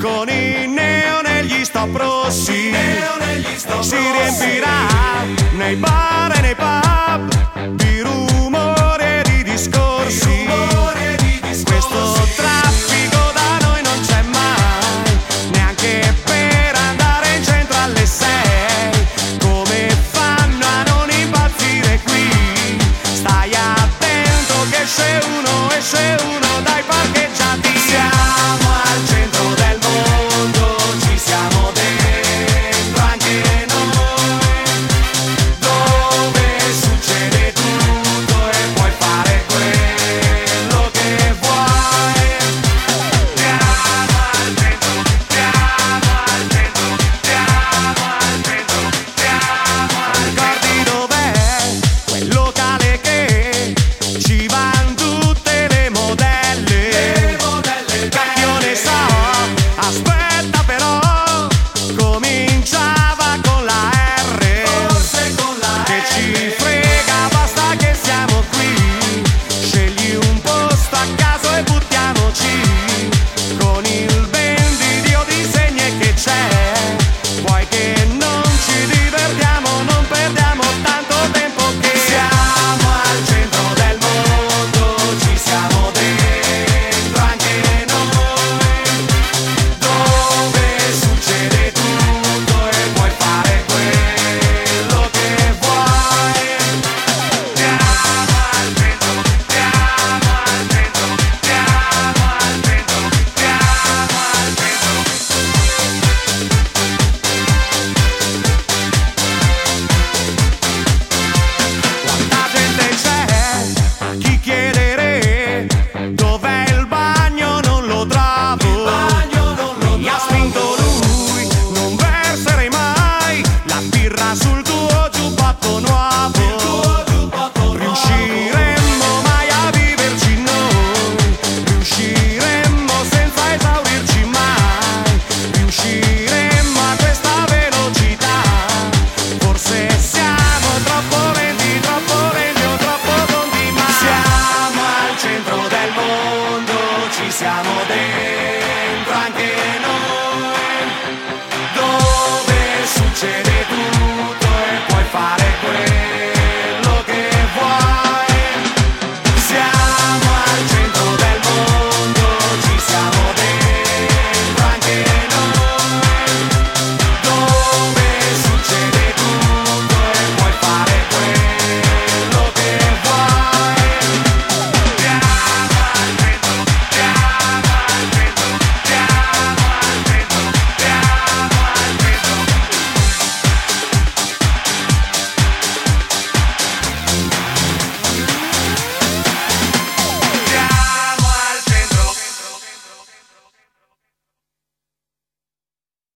con i neo negli stop rossi. Si riempirà nei bar e nei pub